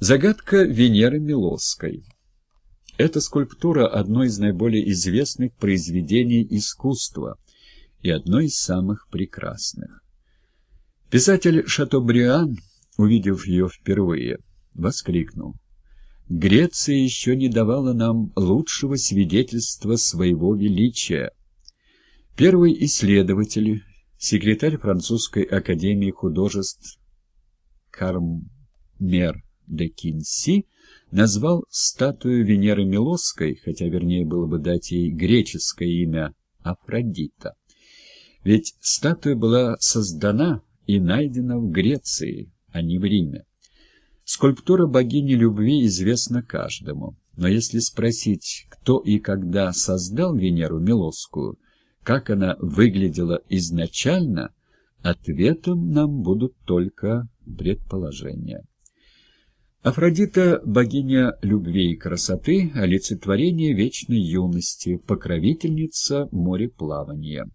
Загадка Венеры Милосской Эта скульптура – одно из наиболее известных произведений искусства и одно из самых прекрасных. Писатель Шатобриан, увидев ее впервые, воскликнул. «Греция еще не давала нам лучшего свидетельства своего величия». Первый исследователь, секретарь французской академии художеств Кармер де Кинси назвал статую Венеры Милосской, хотя вернее было бы дать ей греческое имя Афродита. Ведь статуя была создана и найдена в Греции, а не в Риме. Скульптура богини любви известна каждому, но если спросить, кто и когда создал Венеру Милосскую, как она выглядела изначально, ответом нам будут только предположения. Афродита – богиня любви и красоты, олицетворение вечной юности, покровительница мореплавания.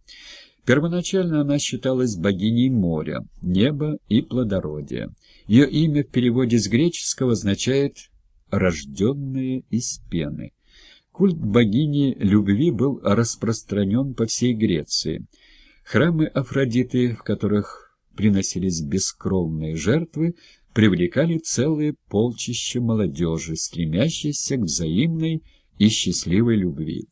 Первоначально она считалась богиней моря, неба и плодородия. Ее имя в переводе с греческого означает «рожденные из пены». Культ богини любви был распространен по всей Греции. Храмы Афродиты, в которых приносились бескровные жертвы, привлекали целые полчища молодежи, стремящейся к взаимной и счастливой любви.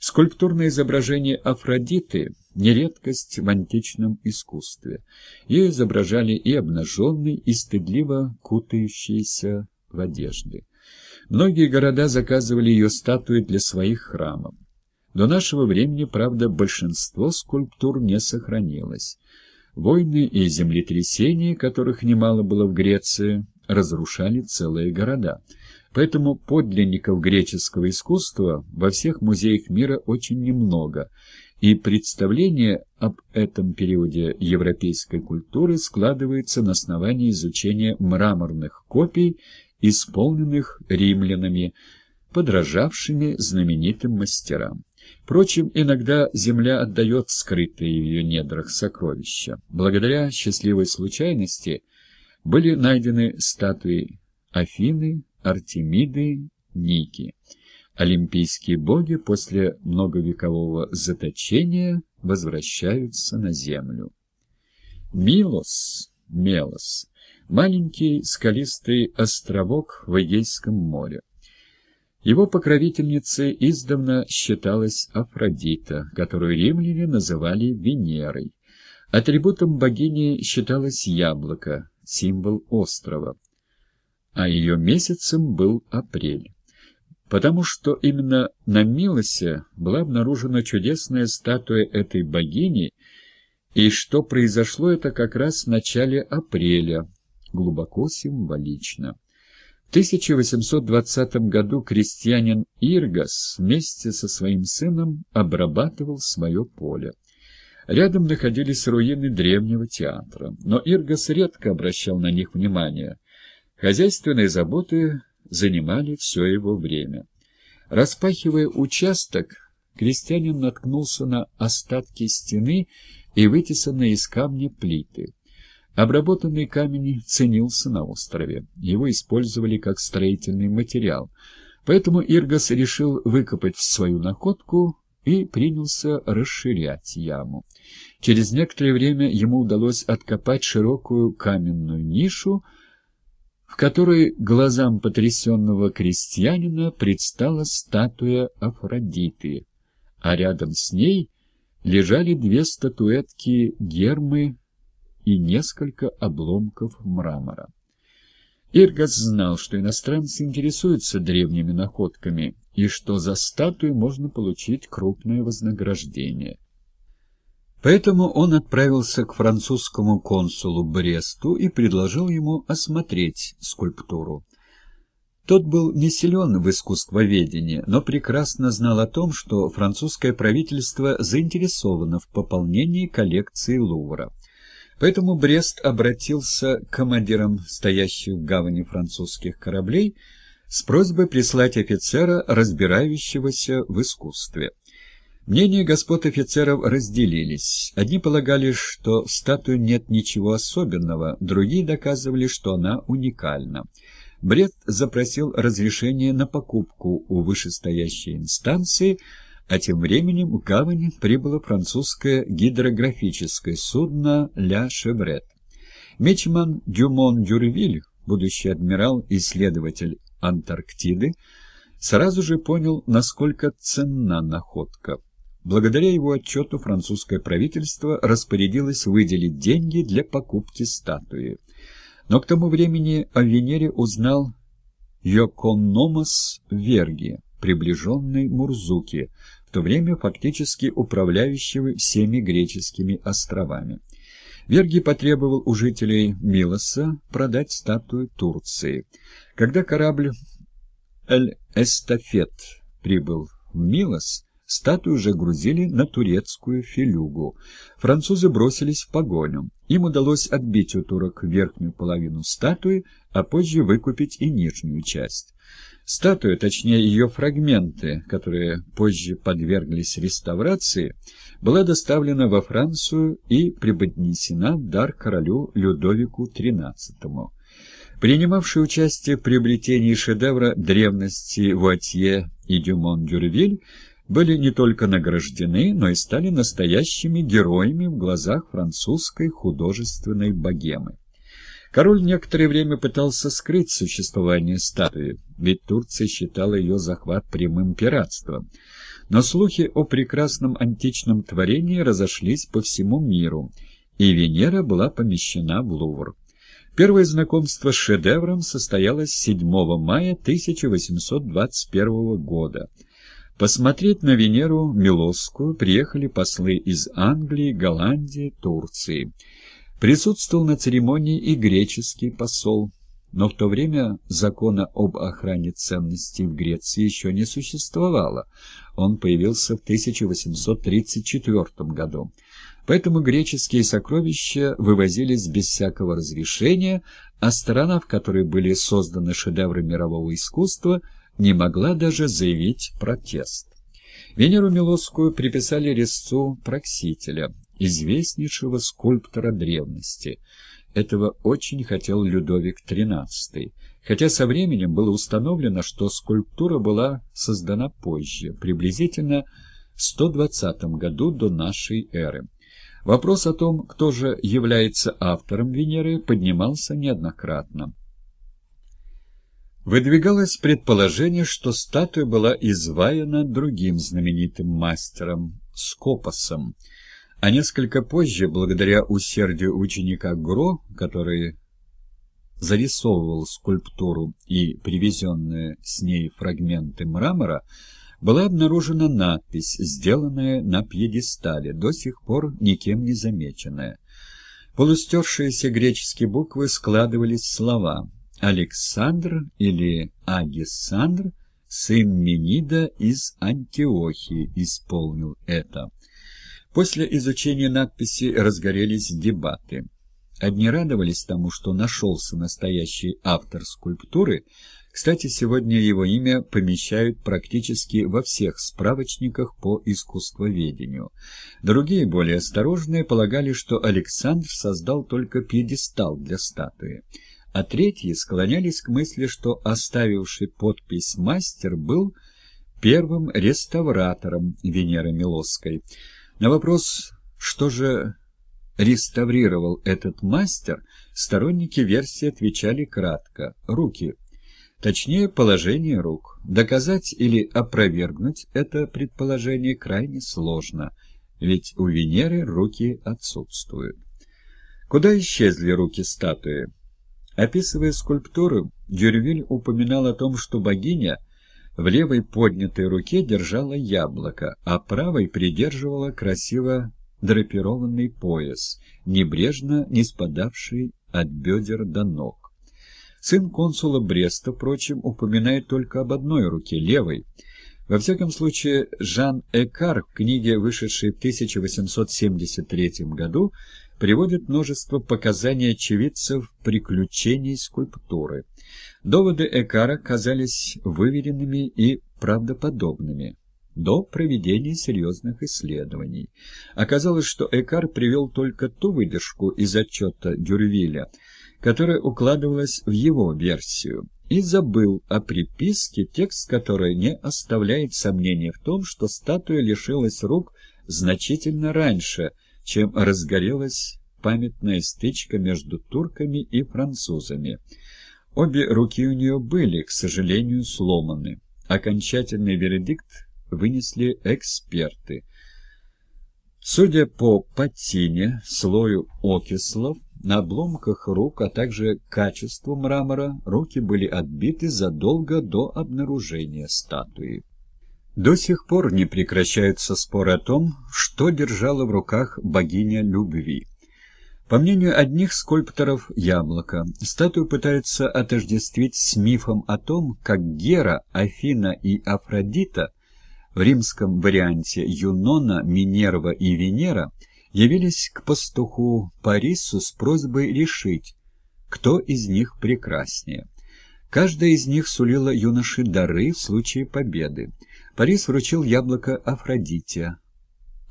Скульптурное изображение Афродиты – не редкость в античном искусстве. Ее изображали и обнаженной, и стыдливо кутающиеся в одежды. Многие города заказывали ее статуи для своих храмов. До нашего времени, правда, большинство скульптур не сохранилось. Войны и землетрясения, которых немало было в Греции, разрушали целые города. Поэтому подлинников греческого искусства во всех музеях мира очень немного, и представление об этом периоде европейской культуры складывается на основании изучения мраморных копий, исполненных римлянами, подражавшими знаменитым мастерам. Впрочем, иногда Земля отдает скрытые в ее недрах сокровища. Благодаря счастливой случайности были найдены статуи Афины, Артемиды, Ники. Олимпийские боги после многовекового заточения возвращаются на Землю. Милос, Мелос, маленький скалистый островок в Эгейском море. Его покровительницей издавна считалась Афродита, которую римляне называли Венерой. Атрибутом богини считалось яблоко, символ острова, а ее месяцем был апрель. Потому что именно на Милосе была обнаружена чудесная статуя этой богини, и что произошло это как раз в начале апреля, глубоко символично. В 1820 году крестьянин Иргас вместе со своим сыном обрабатывал свое поле. Рядом находились руины древнего театра, но Иргас редко обращал на них внимание. Хозяйственные заботы занимали все его время. Распахивая участок, крестьянин наткнулся на остатки стены и вытесанные из камня плиты. Обработанный камень ценился на острове. Его использовали как строительный материал. Поэтому Иргас решил выкопать свою находку и принялся расширять яму. Через некоторое время ему удалось откопать широкую каменную нишу, в которой глазам потрясенного крестьянина предстала статуя Афродиты, а рядом с ней лежали две статуэтки Гермы и несколько обломков мрамора. Иргас знал, что иностранцы интересуются древними находками и что за статую можно получить крупное вознаграждение. Поэтому он отправился к французскому консулу Бресту и предложил ему осмотреть скульптуру. Тот был не силен в искусствоведении, но прекрасно знал о том, что французское правительство заинтересовано в пополнении коллекции Лувра. Поэтому Брест обратился к командирам стоящих в гавани французских кораблей с просьбой прислать офицера, разбирающегося в искусстве. Мнения господ офицеров разделились. Одни полагали, что в статуе нет ничего особенного, другие доказывали, что она уникальна. Брест запросил разрешение на покупку у вышестоящей инстанции, а тем временем в гавань прибыло французское гидрографическое судно «Ля Шеврет». Мичман Дюмон Дюрвиль, будущий адмирал-исследователь Антарктиды, сразу же понял, насколько ценна находка. Благодаря его отчету французское правительство распорядилось выделить деньги для покупки статуи. Но к тому времени о Венере узнал Йокономос Верги, приближенный Мурзуки, в то время фактически управляющего всеми греческими островами. Верги потребовал у жителей Милоса продать статую Турции. Когда корабль «Эль-Эстафет» прибыл в Милос, статую уже грузили на турецкую филюгу. Французы бросились в погоню. Им удалось отбить у турок верхнюю половину статуи, а позже выкупить и нижнюю часть. Статуя, точнее ее фрагменты, которые позже подверглись реставрации, была доставлена во Францию и преподнесена в дар королю Людовику XIII. Принимавшие участие в приобретении шедевра древности Вуатье и Дюмон-Дюрвиль были не только награждены, но и стали настоящими героями в глазах французской художественной богемы. Король некоторое время пытался скрыть существование статуи, ведь Турция считала ее захват прямым пиратством. Но слухи о прекрасном античном творении разошлись по всему миру, и Венера была помещена в Лувр. Первое знакомство с шедевром состоялось 7 мая 1821 года. Посмотреть на Венеру Милосскую приехали послы из Англии, Голландии, Турции. Присутствовал на церемонии и греческий посол, но в то время закона об охране ценностей в Греции еще не существовало. Он появился в 1834 году. Поэтому греческие сокровища вывозились без всякого разрешения, а страна, в которой были созданы шедевры мирового искусства, не могла даже заявить протест. Венеру Милосскую приписали резцу Проксителя известнейшего скульптора древности. Этого очень хотел Людовик XIII, хотя со временем было установлено, что скульптура была создана позже, приблизительно в 120 году до нашей эры. Вопрос о том, кто же является автором Венеры, поднимался неоднократно. Выдвигалось предположение, что статуя была изваяна другим знаменитым мастером – Скопосом – а несколько позже, благодаря усердию ученика Гро, который зарисовывал скульптуру и привезенные с ней фрагменты мрамора, была обнаружена надпись, сделанная на пьедестале, до сих пор никем не замеченная. Полустершиеся греческие буквы складывались в слова «Александр» или «Агисандр», сын Менида из Антиохии, исполнил это. После изучения надписи разгорелись дебаты. Одни радовались тому, что нашелся настоящий автор скульптуры. Кстати, сегодня его имя помещают практически во всех справочниках по искусствоведению. Другие, более осторожные, полагали, что Александр создал только пьедестал для статуи. А третьи склонялись к мысли, что оставивший подпись мастер был первым реставратором Венеры Милосской – на вопрос, что же реставрировал этот мастер, сторонники версии отвечали кратко – руки. Точнее, положение рук. Доказать или опровергнуть это предположение крайне сложно, ведь у Венеры руки отсутствуют. Куда исчезли руки статуи? Описывая скульптуру, Дюрвиль упоминал о том, что богиня – в левой поднятой руке держала яблоко, а правой придерживала красиво драпированный пояс, небрежно не спадавший от бедер до ног. Сын консула Бреста, впрочем, упоминает только об одной руке, левой. Во всяком случае, Жан Экар в книге, вышедшей в 1873 году, приводит множество показаний очевидцев приключений скульптуры. Доводы Экара казались выверенными и правдоподобными до проведения серьезных исследований. Оказалось, что Экар привел только ту выдержку из отчета Дюрвиля, которая укладывалась в его версию, и забыл о приписке, текст которой не оставляет сомнений в том, что статуя лишилась рук значительно раньше, чем разгорелась памятная стычка между турками и французами. Обе руки у нее были, к сожалению, сломаны. Окончательный вердикт вынесли эксперты. Судя по патине, слою окислов, на обломках рук, а также качеству мрамора, руки были отбиты задолго до обнаружения статуи. До сих пор не прекращаются споры о том, что держала в руках богиня любви. По мнению одних скульпторов яблоко, статую пытаются отождествить с мифом о том, как Гера, Афина и Афродита в римском варианте Юнона, Минерва и Венера явились к пастуху Парису с просьбой решить, кто из них прекраснее. Каждая из них сулила юноше дары в случае победы. Парис вручил яблоко Афродите,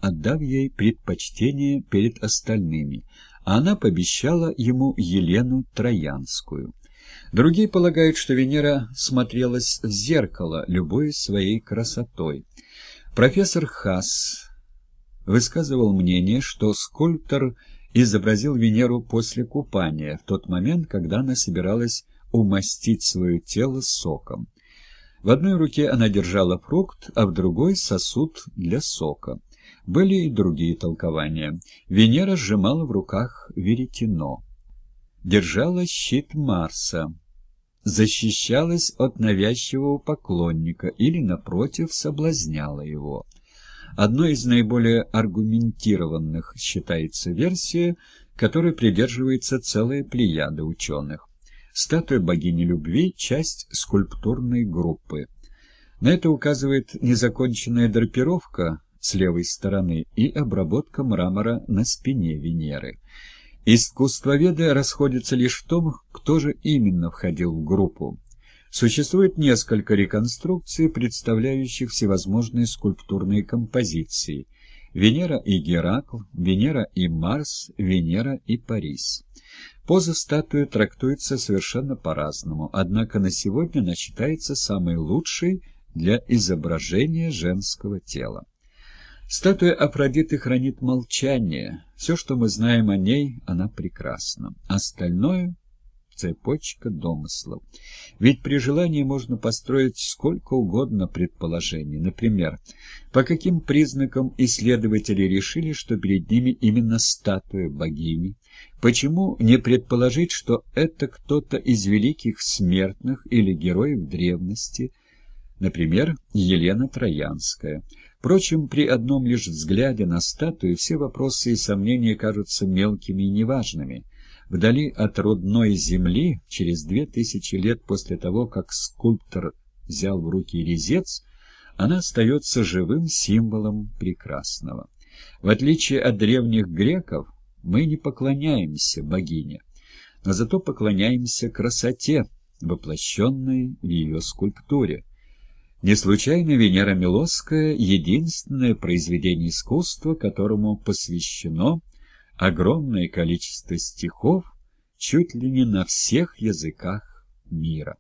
отдав ей предпочтение перед остальными, а она пообещала ему Елену Троянскую. Другие полагают, что Венера смотрелась в зеркало, любой своей красотой. Профессор Хасс высказывал мнение, что скульптор изобразил Венеру после купания, в тот момент, когда она собиралась умастить свое тело соком. В одной руке она держала фрукт, а в другой — сосуд для сока. Были и другие толкования. Венера сжимала в руках веретено. Держала щит Марса. Защищалась от навязчивого поклонника или, напротив, соблазняла его. Одной из наиболее аргументированных считается версия, которой придерживается целая плеяда ученых. Статуя богини любви – часть скульптурной группы. На это указывает незаконченная драпировка с левой стороны и обработка мрамора на спине Венеры. Искусствоведы расходятся лишь в том, кто же именно входил в группу. Существует несколько реконструкций, представляющих всевозможные скульптурные композиции. Венера и Геракл, Венера и Марс, Венера и Парис. Поза статуи трактуется совершенно по-разному, однако на сегодня она считается самой лучшей для изображения женского тела. Статуя Афродиты хранит молчание. Все, что мы знаем о ней, она прекрасна. Остальное — цепочка домыслов. Ведь при желании можно построить сколько угодно предположений. Например, по каким признакам исследователи решили, что перед ними именно статуя богини? Почему не предположить, что это кто-то из великих смертных или героев древности, например, Елена Троянская — Впрочем, при одном лишь взгляде на статую все вопросы и сомнения кажутся мелкими и неважными. Вдали от родной земли, через две тысячи лет после того, как скульптор взял в руки резец, она остается живым символом прекрасного. В отличие от древних греков, мы не поклоняемся богине, но зато поклоняемся красоте, воплощенной в ее скульптуре. Не случайно Венера Милосская — единственное произведение искусства, которому посвящено огромное количество стихов чуть ли не на всех языках мира.